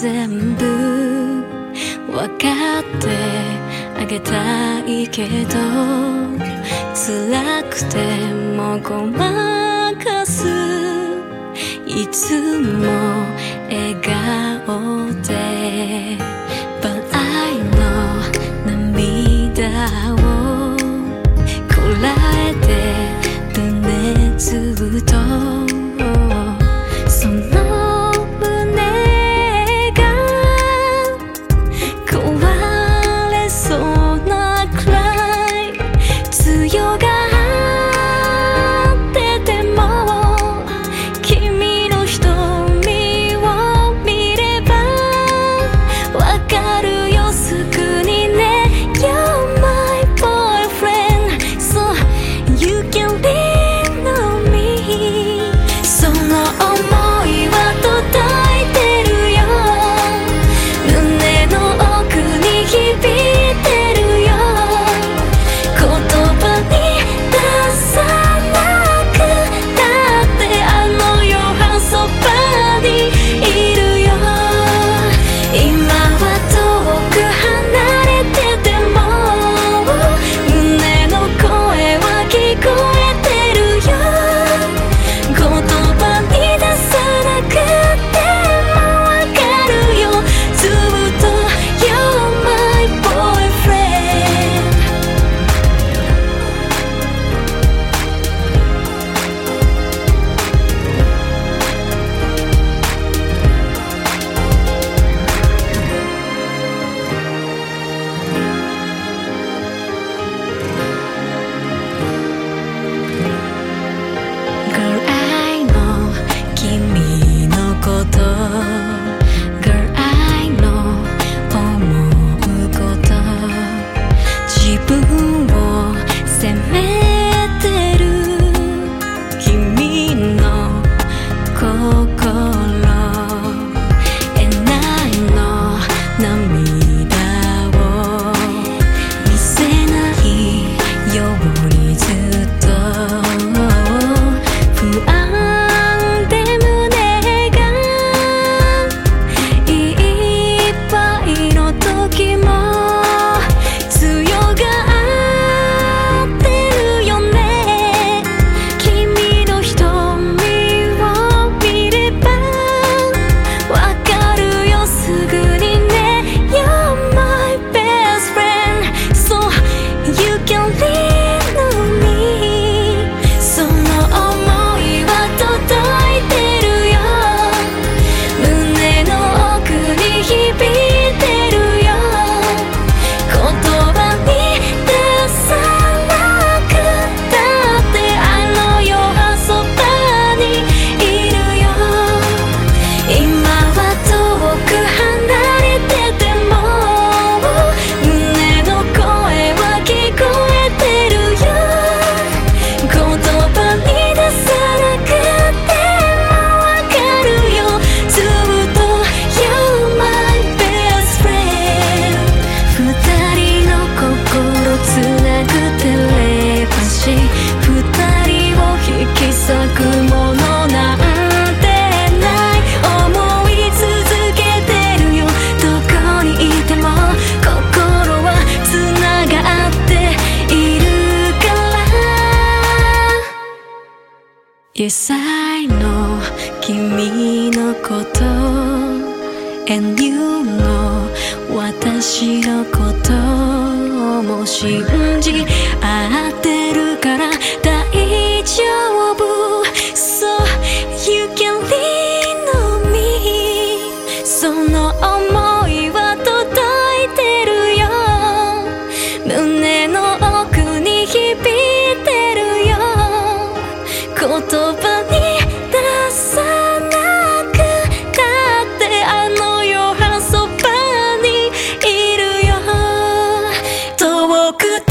全部わかってあげたいけど辛くてもごまかす。いつも笑顔で But I know 涙は Yes, I know 君のこと And you know 私のことも信じ合ってるから 그